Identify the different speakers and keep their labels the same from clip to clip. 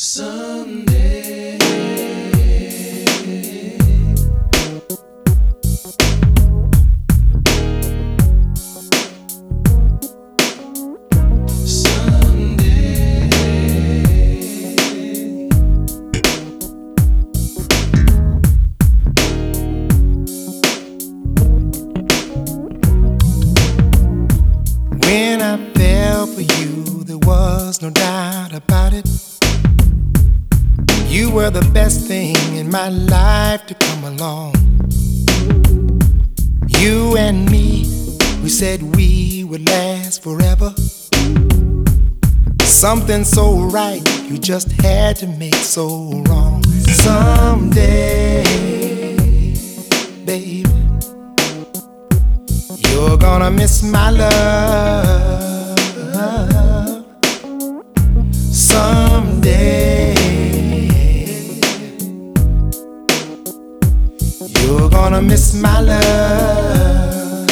Speaker 1: Someday.
Speaker 2: When I fell for you, there was no doubt about it. You were the best thing in my life to come along. You and me, we said we would last forever. Something so right, you just had to make so wrong. Someday, baby. You're gonna miss my love gonna my love.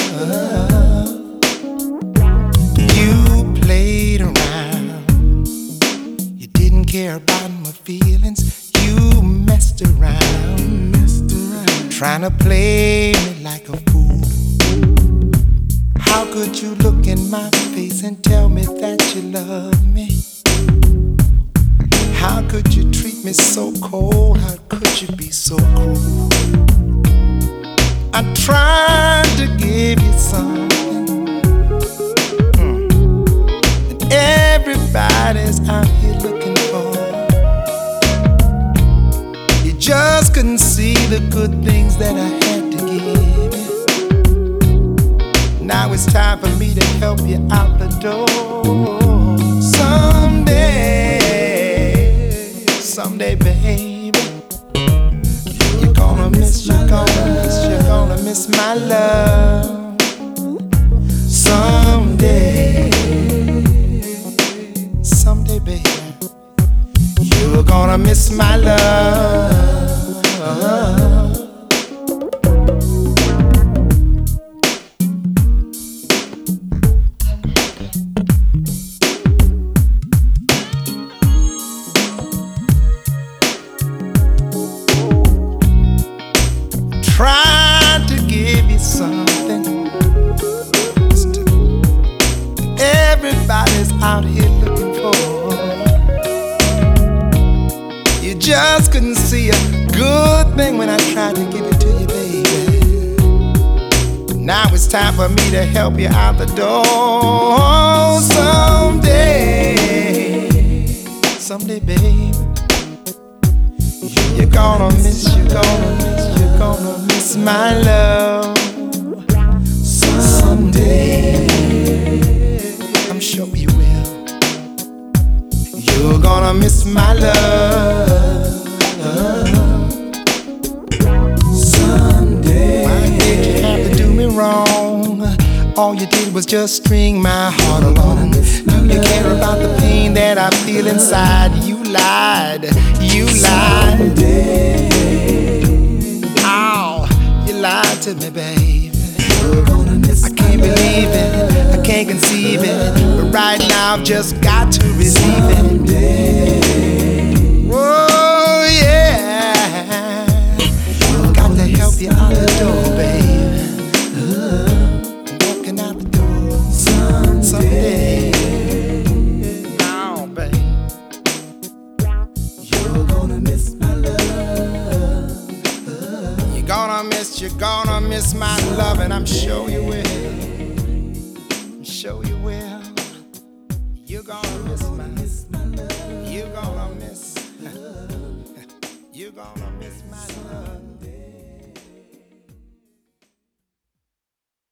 Speaker 2: You played around. You didn't care about my feelings. You messed around, messed around, trying to play me like a fool. How could you look in my face and tell me that you love me? How could you treat me so cold? How could you be so cruel? I tried to give you something mm, that everybody's out here looking for. You just couldn't see the good things that I had to give you. Now it's time for me to help you out the door. Miss my love. Someday, someday, baby, you're gonna miss my love. Out here looking for. You just couldn't see a good thing when I tried to give it to you, baby. Now it's time for me to help you out the door. Someday, someday, baby. You're gonna miss, you're gonna miss, you're gonna miss my love wrong? All you did was just string my heart along. You care about the pain that I feel inside? You lied, you lied. Ow, you lied to me, baby. I can't believe it, I can't conceive it, but right now I've just got to receive it. Oh yeah, got to help you out you're gonna miss my love, and I'm sure you will. Sure you